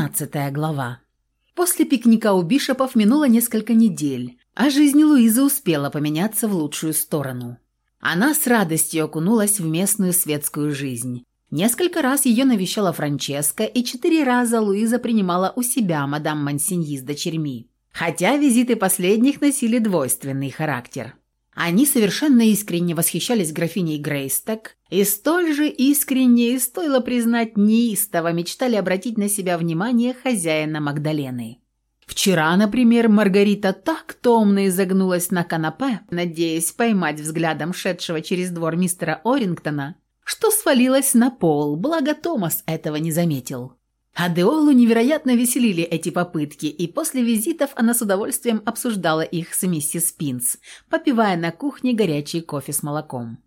Двенадцатая глава. После пикника у Бишопов минуло несколько недель, а жизнь Луизы успела поменяться в лучшую сторону. Она с радостью окунулась в местную светскую жизнь. Несколько раз ее навещала Франческа, и четыре раза Луиза принимала у себя мадам Мансиньи с дочерьми. Хотя визиты последних носили двойственный характер. Они совершенно искренне восхищались графиней Грейсток и столь же искренне, и стоило признать, неистово мечтали обратить на себя внимание хозяина Магдалены. Вчера, например, Маргарита так томно изогнулась на канапе, надеясь поймать взглядом шедшего через двор мистера Орингтона, что свалилась на пол, благо Томас этого не заметил. Адеолу невероятно веселили эти попытки, и после визитов она с удовольствием обсуждала их с миссис Пинс, попивая на кухне горячий кофе с молоком.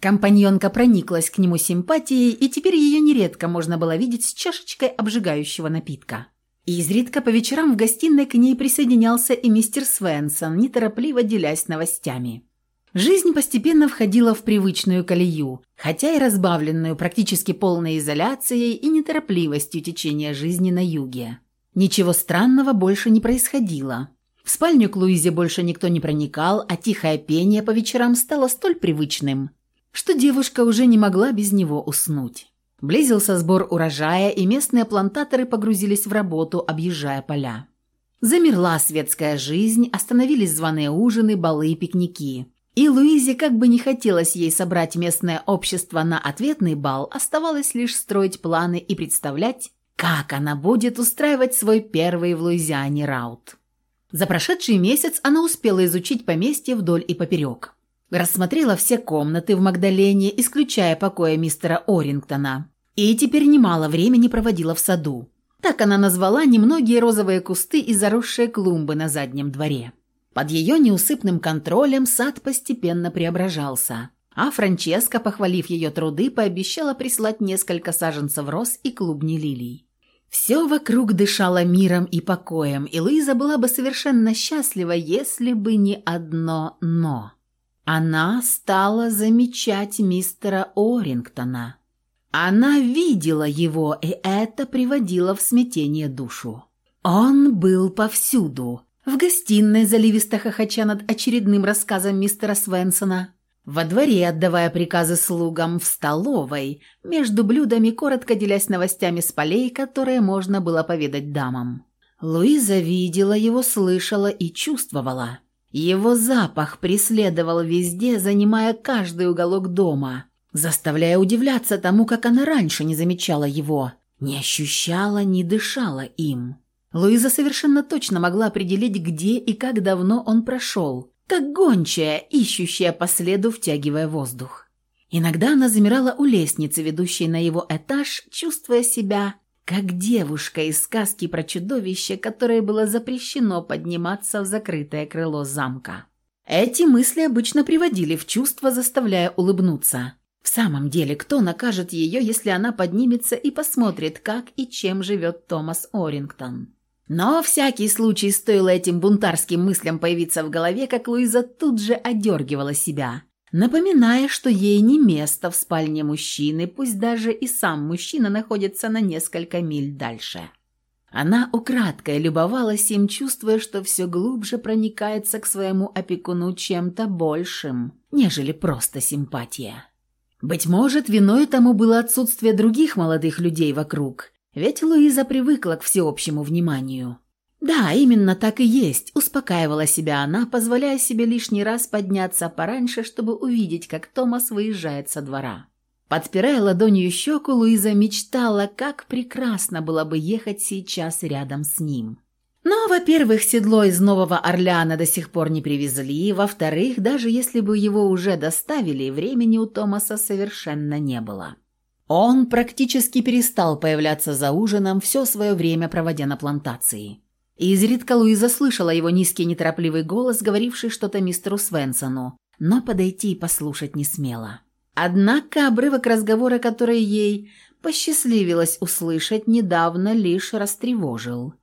Компаньонка прониклась к нему симпатией, и теперь ее нередко можно было видеть с чашечкой обжигающего напитка. Изредка по вечерам в гостиной к ней присоединялся и мистер Свенсон, неторопливо делясь новостями. Жизнь постепенно входила в привычную колею, хотя и разбавленную практически полной изоляцией и неторопливостью течения жизни на юге. Ничего странного больше не происходило. В спальню к Луизе больше никто не проникал, а тихое пение по вечерам стало столь привычным, что девушка уже не могла без него уснуть. Близился сбор урожая, и местные плантаторы погрузились в работу, объезжая поля. Замерла светская жизнь, остановились званые ужины, балы и пикники. И Луизе, как бы не хотелось ей собрать местное общество на ответный бал, оставалось лишь строить планы и представлять, как она будет устраивать свой первый в Луизиане раут. За прошедший месяц она успела изучить поместье вдоль и поперек. Рассмотрела все комнаты в Магдалене, исключая покоя мистера Орингтона. И теперь немало времени проводила в саду. Так она назвала немногие розовые кусты и заросшие клумбы на заднем дворе. Под ее неусыпным контролем сад постепенно преображался, а Франческа, похвалив ее труды, пообещала прислать несколько саженцев роз и клубней лилий. Все вокруг дышало миром и покоем, и Луиза была бы совершенно счастлива, если бы не одно «но». Она стала замечать мистера Орингтона. Она видела его, и это приводило в смятение душу. Он был повсюду, в гостиной, заливисто хохоча над очередным рассказом мистера Свенсона. Во дворе, отдавая приказы слугам, в столовой, между блюдами, коротко делясь новостями с полей, которые можно было поведать дамам. Луиза видела его, слышала и чувствовала. Его запах преследовал везде, занимая каждый уголок дома, заставляя удивляться тому, как она раньше не замечала его, не ощущала, не дышала им. Луиза совершенно точно могла определить, где и как давно он прошел, как гончая, ищущая по следу, втягивая воздух. Иногда она замирала у лестницы, ведущей на его этаж, чувствуя себя как девушка из сказки про чудовище, которое было запрещено подниматься в закрытое крыло замка. Эти мысли обычно приводили в чувство, заставляя улыбнуться. В самом деле, кто накажет ее, если она поднимется и посмотрит, как и чем живет Томас Орингтон? Но всякий случай стоило этим бунтарским мыслям появиться в голове, как Луиза тут же одергивала себя, напоминая, что ей не место в спальне мужчины, пусть даже и сам мужчина находится на несколько миль дальше. Она украдкой любовалась им, чувствуя, что все глубже проникается к своему опекуну чем-то большим, нежели просто симпатия. Быть может, виной тому было отсутствие других молодых людей вокруг, ведь Луиза привыкла к всеобщему вниманию. Да, именно так и есть, успокаивала себя она, позволяя себе лишний раз подняться пораньше, чтобы увидеть, как Томас выезжает со двора. Подпирая ладонью щеку, Луиза мечтала, как прекрасно было бы ехать сейчас рядом с ним. Но, во-первых, седло из Нового Орлеана до сих пор не привезли, во-вторых, даже если бы его уже доставили, времени у Томаса совершенно не было. Он практически перестал появляться за ужином, все свое время проводя на плантации. Изредка Луиза слышала его низкий неторопливый голос, говоривший что-то мистеру Свенсону, но подойти и послушать не смела. Однако обрывок разговора, который ей посчастливилось услышать, недавно лишь растревожил.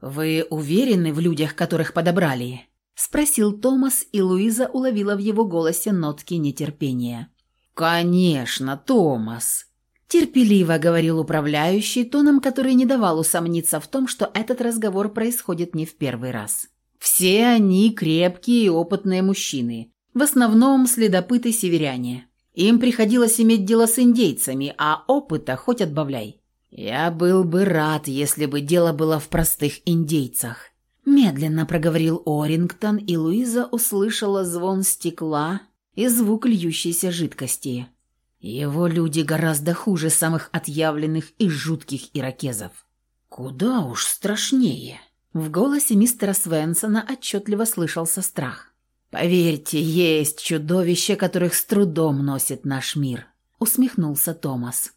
«Вы уверены в людях, которых подобрали?» – спросил Томас, и Луиза уловила в его голосе нотки нетерпения. «Конечно, Томас!» Терпеливо говорил управляющий, тоном который не давал усомниться в том, что этот разговор происходит не в первый раз. Все они крепкие и опытные мужчины, в основном следопыты-северяне. Им приходилось иметь дело с индейцами, а опыта хоть отбавляй. Я был бы рад, если бы дело было в простых индейцах. Медленно проговорил Орингтон, и Луиза услышала звон стекла и звук льющейся жидкости. Его люди гораздо хуже самых отъявленных и жутких иракезов. Куда уж страшнее. В голосе мистера Свенсона отчетливо слышался страх. «Поверьте, есть чудовища, которых с трудом носит наш мир», — усмехнулся Томас.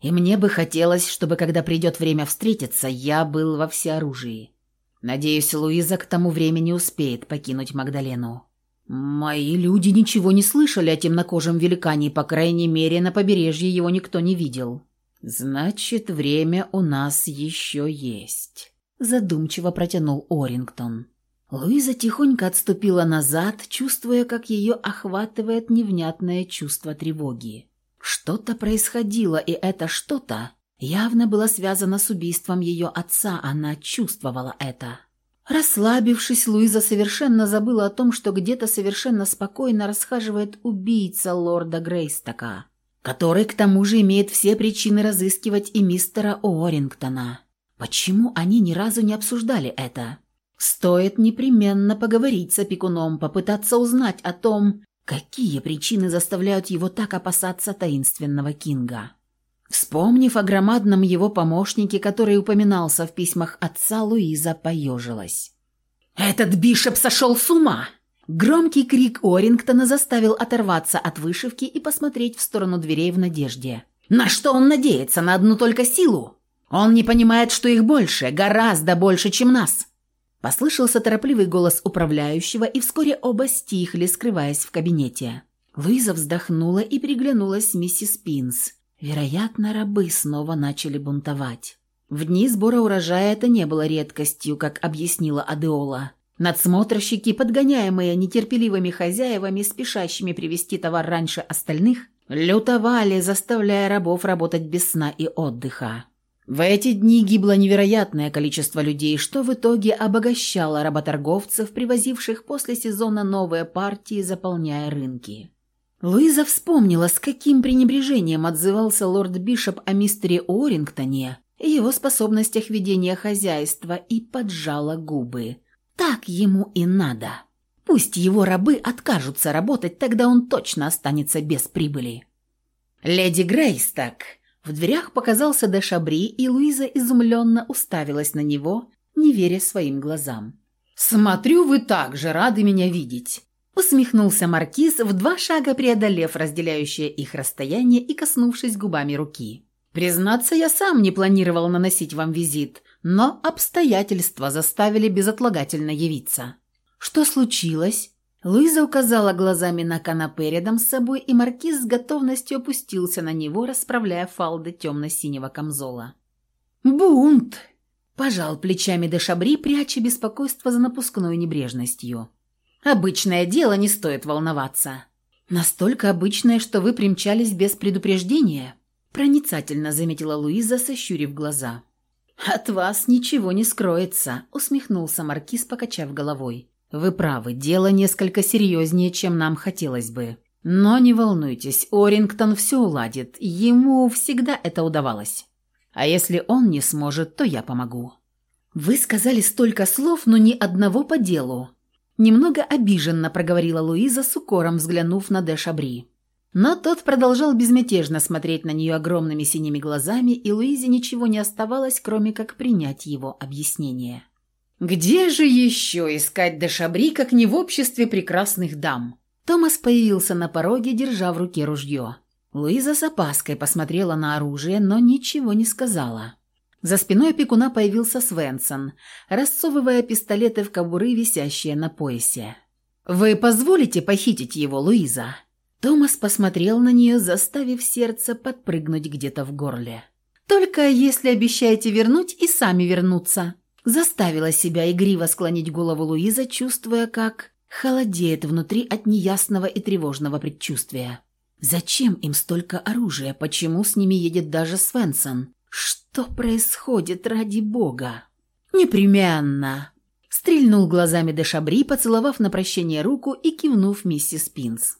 «И мне бы хотелось, чтобы, когда придет время встретиться, я был во всеоружии. Надеюсь, Луиза к тому времени успеет покинуть Магдалену». «Мои люди ничего не слышали о темнокожем великане, по крайней мере, на побережье его никто не видел». «Значит, время у нас еще есть», – задумчиво протянул Орингтон. Луиза тихонько отступила назад, чувствуя, как ее охватывает невнятное чувство тревоги. Что-то происходило, и это что-то явно было связано с убийством ее отца, она чувствовала это. Расслабившись, Луиза совершенно забыла о том, что где-то совершенно спокойно расхаживает убийца лорда Грейстока, который к тому же имеет все причины разыскивать и мистера Уоррингтона. Почему они ни разу не обсуждали это? Стоит непременно поговорить с опекуном, попытаться узнать о том, какие причины заставляют его так опасаться таинственного Кинга. Вспомнив о громадном его помощнике, который упоминался в письмах отца, Луиза поежилась. «Этот Бишоп сошел с ума!» Громкий крик Орингтона заставил оторваться от вышивки и посмотреть в сторону дверей в надежде. «На что он надеется? На одну только силу? Он не понимает, что их больше, гораздо больше, чем нас!» Послышался торопливый голос управляющего, и вскоре оба стихли, скрываясь в кабинете. Луиза вздохнула и приглянулась с миссис Пинс, Вероятно, рабы снова начали бунтовать. В дни сбора урожая это не было редкостью, как объяснила Адеола. Надсмотрщики, подгоняемые нетерпеливыми хозяевами, спешащими привезти товар раньше остальных, лютовали, заставляя рабов работать без сна и отдыха. В эти дни гибло невероятное количество людей, что в итоге обогащало работорговцев, привозивших после сезона новые партии, заполняя рынки. Луиза вспомнила, с каким пренебрежением отзывался лорд Бишоп о мистере Уоррингтоне и его способностях ведения хозяйства, и поджала губы. Так ему и надо. Пусть его рабы откажутся работать, тогда он точно останется без прибыли. «Леди Грейсток!» В дверях показался Дешабри, и Луиза изумленно уставилась на него, не веря своим глазам. «Смотрю, вы также рады меня видеть. Усмехнулся маркиз, в два шага преодолев разделяющее их расстояние и коснувшись губами руки. «Признаться, я сам не планировал наносить вам визит, но обстоятельства заставили безотлагательно явиться». «Что случилось?» Луиза указала глазами на канапе рядом с собой, и маркиз с готовностью опустился на него, расправляя фалды темно-синего камзола. «Бунт!» – пожал плечами де Шабри, пряча беспокойство за напускной небрежностью. Обычное дело, не стоит волноваться. Настолько обычное, что вы примчались без предупреждения, проницательно заметила Луиза, сощурив глаза. От вас ничего не скроется, усмехнулся маркиз, покачав головой. Вы правы, дело несколько серьезнее, чем нам хотелось бы. Но не волнуйтесь, Орингтон все уладит, ему всегда это удавалось. А если он не сможет, то я помогу. Вы сказали столько слов, но ни одного по делу. Немного обиженно проговорила Луиза с укором, взглянув на Дэ Шабри. Но тот продолжал безмятежно смотреть на нее огромными синими глазами, и Луизе ничего не оставалось, кроме как принять его объяснение. «Где же еще искать Дэ Шабри, как не в обществе прекрасных дам?» Томас появился на пороге, держа в руке ружье. Луиза с опаской посмотрела на оружие, но ничего не сказала. За спиной опекуна появился Свенсон, рассовывая пистолеты в кобуры, висящие на поясе. «Вы позволите похитить его, Луиза?» Томас посмотрел на нее, заставив сердце подпрыгнуть где-то в горле. «Только если обещаете вернуть и сами вернуться». Заставила себя игриво склонить голову Луиза, чувствуя, как холодеет внутри от неясного и тревожного предчувствия. Зачем им столько оружия? Почему с ними едет даже Свенсон? Что происходит ради бога? Непременно. Стрельнул глазами Дешабри, поцеловав на прощение руку и кивнув миссис Пинс.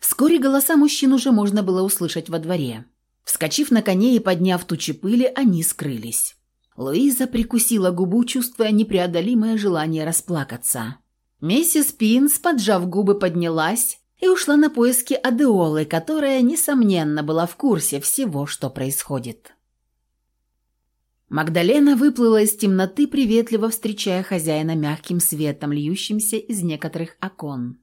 Вскоре голоса мужчин уже можно было услышать во дворе. Вскочив на коне и подняв тучи пыли, они скрылись. Луиза прикусила губу, чувствуя непреодолимое желание расплакаться. Миссис Пинс, поджав губы, поднялась и ушла на поиски Адеолы, которая, несомненно, была в курсе всего, что происходит. Магдалена выплыла из темноты, приветливо встречая хозяина мягким светом, льющимся из некоторых окон.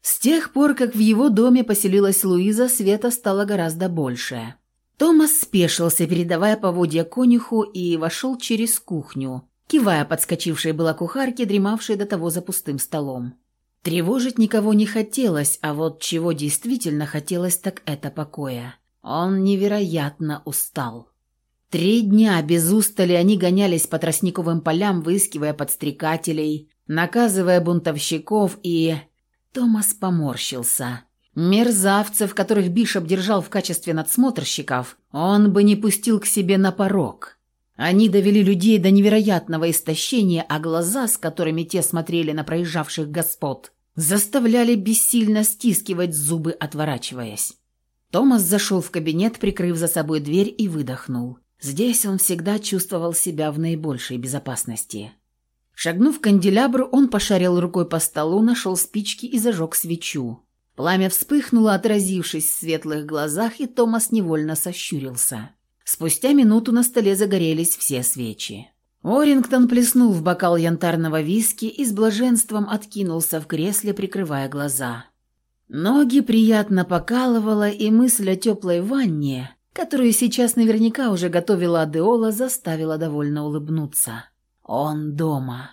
С тех пор, как в его доме поселилась Луиза, света стало гораздо больше. Томас спешился, передавая поводья конюху, и вошел через кухню, кивая подскочившей была кухарке, дремавшей до того за пустым столом. Тревожить никого не хотелось, а вот чего действительно хотелось, так это покоя. Он невероятно устал. Три дня без устали они гонялись по тростниковым полям, выискивая подстрекателей, наказывая бунтовщиков, и... Томас поморщился. Мерзавцев, которых Бишоп держал в качестве надсмотрщиков, он бы не пустил к себе на порог. Они довели людей до невероятного истощения, а глаза, с которыми те смотрели на проезжавших господ, заставляли бессильно стискивать зубы, отворачиваясь. Томас зашел в кабинет, прикрыв за собой дверь и выдохнул. Здесь он всегда чувствовал себя в наибольшей безопасности. Шагнув к канделябру, он пошарил рукой по столу, нашел спички и зажег свечу. Пламя вспыхнуло, отразившись в светлых глазах, и Томас невольно сощурился. Спустя минуту на столе загорелись все свечи. Орингтон плеснул в бокал янтарного виски и с блаженством откинулся в кресле, прикрывая глаза. Ноги приятно покалывало, и мысль о теплой ванне, которую сейчас наверняка уже готовила Адеола, заставила довольно улыбнуться. Он дома.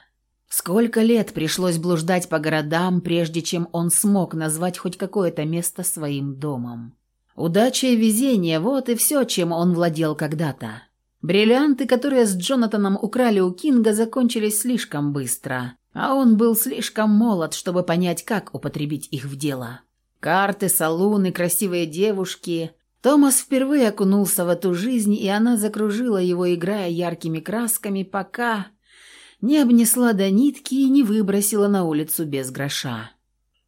Сколько лет пришлось блуждать по городам, прежде чем он смог назвать хоть какое-то место своим домом. Удача и везение – вот и все, чем он владел когда-то. Бриллианты, которые с Джонатаном украли у Кинга, закончились слишком быстро, а он был слишком молод, чтобы понять, как употребить их в дело. Карты, салуны, красивые девушки. Томас впервые окунулся в эту жизнь, и она закружила его, играя яркими красками, пока не обнесла до нитки и не выбросила на улицу без гроша.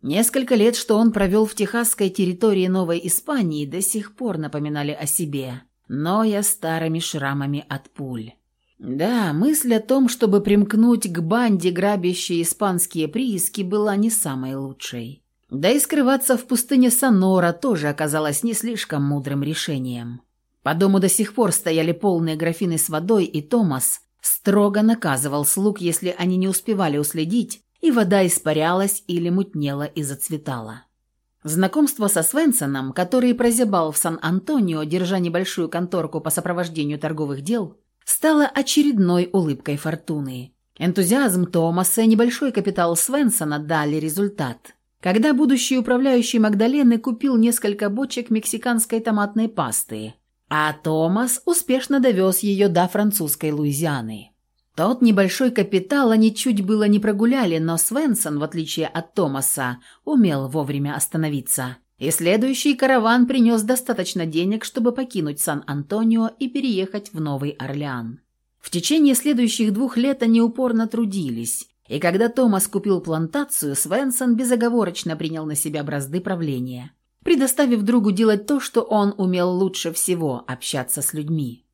Несколько лет, что он провел в техасской территории Новой Испании, до сих пор напоминали о себе, но я старыми шрамами от пуль. Да, мысль о том, чтобы примкнуть к банде, грабящей испанские прииски, была не самой лучшей. Да и скрываться в пустыне Сонора тоже оказалось не слишком мудрым решением. По дому до сих пор стояли полные графины с водой, и Томас, Строго наказывал слуг, если они не успевали уследить, и вода испарялась или мутнела и зацветала. Знакомство со Свенсоном, который прозябал в Сан-Антонио, держа небольшую конторку по сопровождению торговых дел, стало очередной улыбкой фортуны. Энтузиазм Томаса и небольшой капитал Свенсона дали результат. Когда будущий управляющий Магдалены купил несколько бочек мексиканской томатной пасты – а Томас успешно довез ее до французской Луизианы. Тот небольшой капитал они чуть было не прогуляли, но Свенсон, в отличие от Томаса, умел вовремя остановиться. И следующий караван принес достаточно денег, чтобы покинуть Сан-Антонио и переехать в Новый Орлеан. В течение следующих двух лет они упорно трудились, и когда Томас купил плантацию, Свенсон безоговорочно принял на себя бразды правления предоставив другу делать то, что он умел лучше всего – общаться с людьми.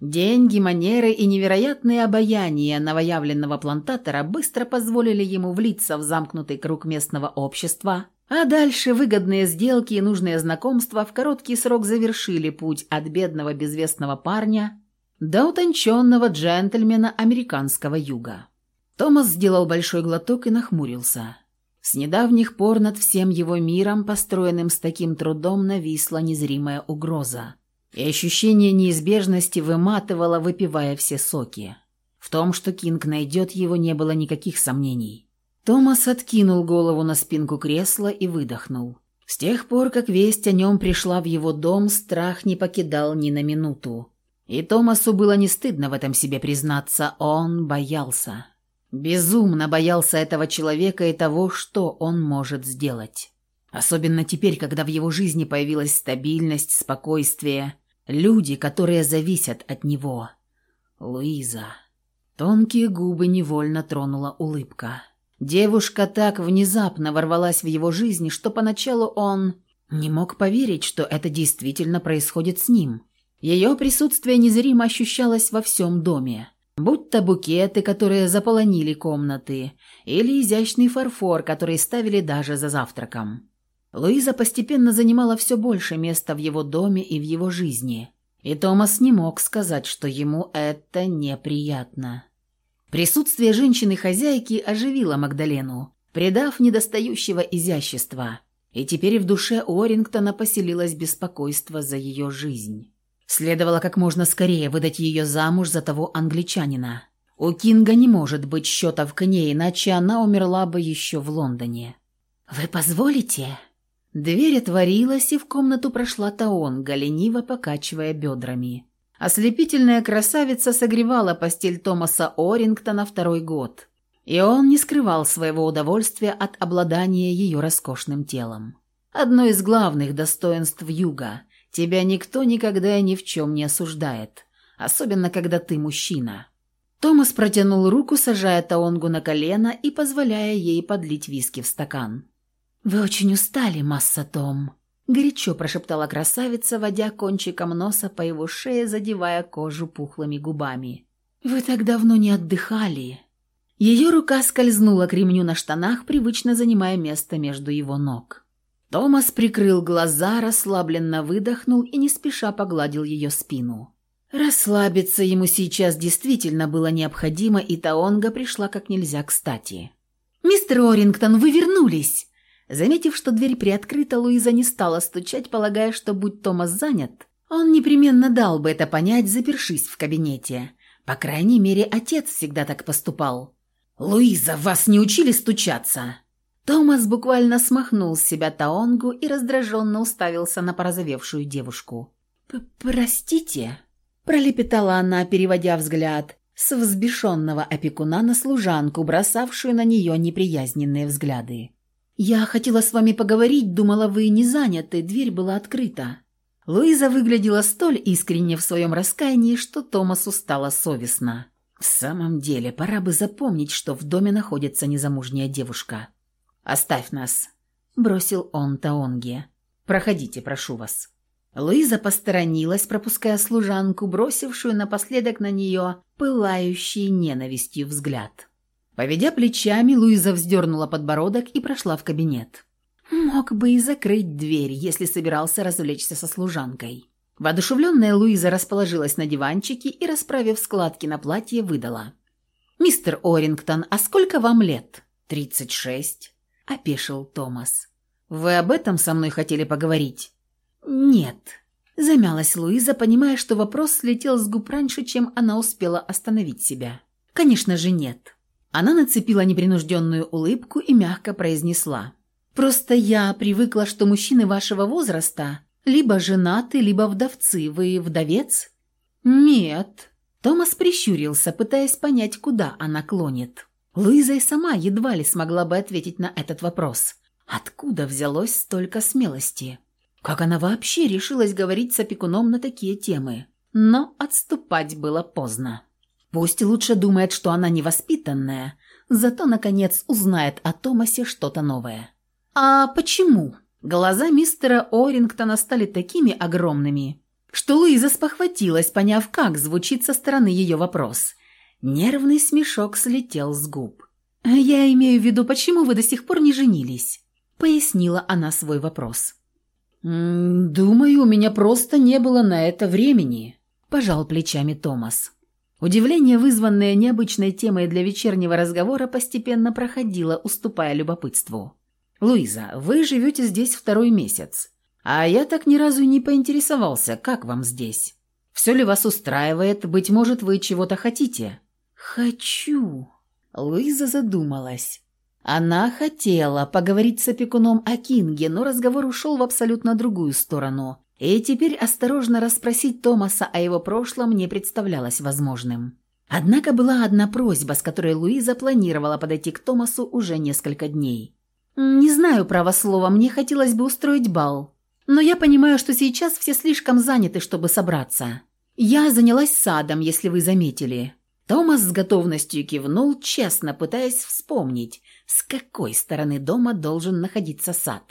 Деньги, манеры и невероятное обаяние новоявленного плантатора быстро позволили ему влиться в замкнутый круг местного общества, а дальше выгодные сделки и нужные знакомства в короткий срок завершили путь от бедного безвестного парня до утонченного джентльмена американского юга. Томас сделал большой глоток и нахмурился. С недавних пор над всем его миром, построенным с таким трудом, нависла незримая угроза. И ощущение неизбежности выматывало, выпивая все соки. В том, что Кинг найдет его, не было никаких сомнений. Томас откинул голову на спинку кресла и выдохнул. С тех пор, как весть о нем пришла в его дом, страх не покидал ни на минуту. И Томасу было не стыдно в этом себе признаться, он боялся. Безумно боялся этого человека и того, что он может сделать. Особенно теперь, когда в его жизни появилась стабильность, спокойствие, люди, которые зависят от него. Луиза. Тонкие губы невольно тронула улыбка. Девушка так внезапно ворвалась в его жизнь, что поначалу он не мог поверить, что это действительно происходит с ним. Ее присутствие незримо ощущалось во всем доме. Будь то букеты, которые заполонили комнаты, или изящный фарфор, который ставили даже за завтраком. Луиза постепенно занимала все больше места в его доме и в его жизни. И Томас не мог сказать, что ему это неприятно. Присутствие женщины-хозяйки оживило Магдалену, придав недостающего изящества. И теперь в душе Уоррингтона поселилось беспокойство за ее жизнь. Следовало как можно скорее выдать ее замуж за того англичанина. У Кинга не может быть счетов к ней, иначе она умерла бы еще в Лондоне. «Вы позволите?» Дверь отворилась, и в комнату прошла Таонга, лениво покачивая бедрами. Ослепительная красавица согревала постель Томаса Орингтона второй год, и он не скрывал своего удовольствия от обладания ее роскошным телом. Одно из главных достоинств юга – тебя никто никогда и ни в чем не осуждает, особенно когда ты мужчина. Томас протянул руку, сажая Таонгу на колено и позволяя ей подлить виски в стакан. «Вы очень устали, масса Том», — горячо прошептала красавица, водя кончиком носа по его шее, задевая кожу пухлыми губами. «Вы так давно не отдыхали». Ее рука скользнула к ремню на штанах, привычно занимая место между его ног. Томас прикрыл глаза, расслабленно выдохнул и не спеша погладил ее спину. Расслабиться ему сейчас действительно было необходимо, и Таонга пришла как нельзя кстати. «Мистер Орингтон, вы вернулись!» Заметив, что дверь приоткрыта, Луиза не стала стучать, полагая, что будь Томас занят, он непременно дал бы это понять, запершись в кабинете. По крайней мере, отец всегда так поступал. «Луиза, вас не учили стучаться?» Томас буквально смахнул с себя Таонгу и раздраженно уставился на порозовевшую девушку. «Простите?» – пролепетала она, переводя взгляд с взбешенного опекуна на служанку, бросавшую на нее неприязненные взгляды. «Я хотела с вами поговорить, думала, вы не заняты, дверь была открыта». Луиза выглядела столь искренне в своем раскаянии, что Томасу стало совестно. «В самом деле, пора бы запомнить, что в доме находится незамужняя девушка». «Оставь нас», – бросил он Таонге. «Проходите, прошу вас». Луиза посторонилась, пропуская служанку, бросившую напоследок на нее пылающий ненавистью взгляд. Поведя плечами, Луиза вздернула подбородок и прошла в кабинет. Мог бы и закрыть дверь, если собирался развлечься со служанкой. Воодушевленная Луиза расположилась на диванчике и, расправив складки на платье, выдала. «Мистер Орингтон, а сколько вам лет?» «Тридцать шесть», — опешил Томас. «Вы об этом со мной хотели поговорить?» «Нет», — замялась Луиза, понимая, что вопрос слетел с губ раньше, чем она успела остановить себя. «Конечно же нет». Она нацепила непринужденную улыбку и мягко произнесла. «Просто я привыкла, что мужчины вашего возраста либо женаты, либо вдовцы. Вы вдовец?» «Нет». Томас прищурился, пытаясь понять, куда она клонит. Луиза и сама едва ли смогла бы ответить на этот вопрос. Откуда взялось столько смелости? Как она вообще решилась говорить с опекуном на такие темы? Но отступать было поздно. Пусть лучше думает, что она невоспитанная, зато, наконец, узнает о Томасе что-то новое. «А почему?» Глаза мистера Орингтона стали такими огромными, что Луиза спохватилась, поняв, как звучит со стороны ее вопрос. Нервный смешок слетел с губ. «Я имею в виду, почему вы до сих пор не женились?» Пояснила она свой вопрос. «Думаю, у меня просто не было на это времени», – пожал плечами Томас. Удивление, вызванное необычной темой для вечернего разговора, постепенно проходило, уступая любопытству. «Луиза, вы живете здесь второй месяц, а я так ни разу не поинтересовался, как вам здесь. Все ли вас устраивает? Быть может, вы чего-то хотите?» «Хочу», — Луиза задумалась. Она хотела поговорить с опекуном о Кинге, но разговор ушел в абсолютно другую сторону, и теперь осторожно расспросить Томаса о его прошлом не представлялось возможным. Однако была одна просьба, с которой Луиза планировала подойти к Томасу уже несколько дней. «Не знаю, право слова, мне хотелось бы устроить бал. Но я понимаю, что сейчас все слишком заняты, чтобы собраться. Я занялась садом, если вы заметили». Томас с готовностью кивнул, честно пытаясь вспомнить, с какой стороны дома должен находиться сад.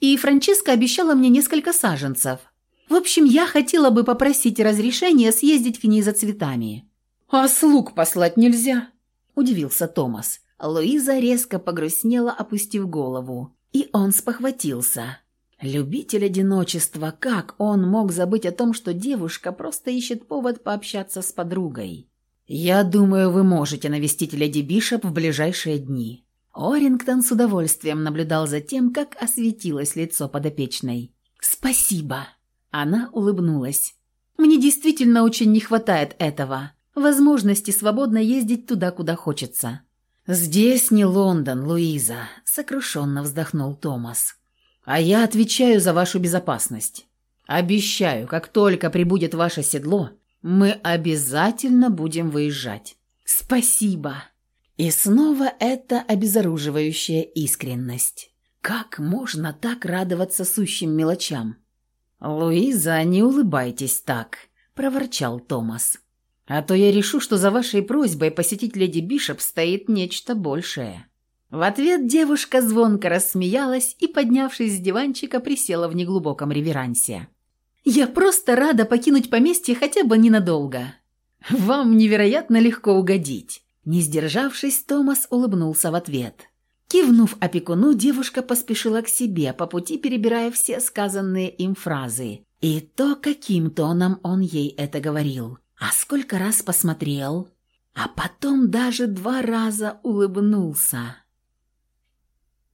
И Франческа обещала мне несколько саженцев. В общем, я хотела бы попросить разрешения съездить к ней за цветами. «А слуг послать нельзя?» – удивился Томас. Луиза резко погрустнела, опустив голову. И он спохватился. Любитель одиночества, как он мог забыть о том, что девушка просто ищет повод пообщаться с подругой? «Я думаю, вы можете навестить леди Бишоп в ближайшие дни». Орингтон с удовольствием наблюдал за тем, как осветилось лицо подопечной. «Спасибо!» Она улыбнулась. «Мне действительно очень не хватает этого. Возможности свободно ездить туда, куда хочется». «Здесь не Лондон, Луиза», — сокрушенно вздохнул Томас. «А я отвечаю за вашу безопасность. Обещаю, как только прибудет ваше седло, мы обязательно будем выезжать». «Спасибо». И снова эта обезоруживающая искренность. Как можно так радоваться сущим мелочам? «Луиза, не улыбайтесь так», – проворчал Томас. «А то я решу, что за вашей просьбой посетить леди Бишоп стоит нечто большее». В ответ девушка звонко рассмеялась и, поднявшись с диванчика, присела в неглубоком реверансе. «Я просто рада покинуть поместье хотя бы ненадолго. Вам невероятно легко угодить». Не сдержавшись, Томас улыбнулся в ответ. Кивнув опекуну, девушка поспешила к себе, по пути перебирая все сказанные им фразы. И то, каким тоном он ей это говорил. А сколько раз посмотрел, а потом даже два раза улыбнулся.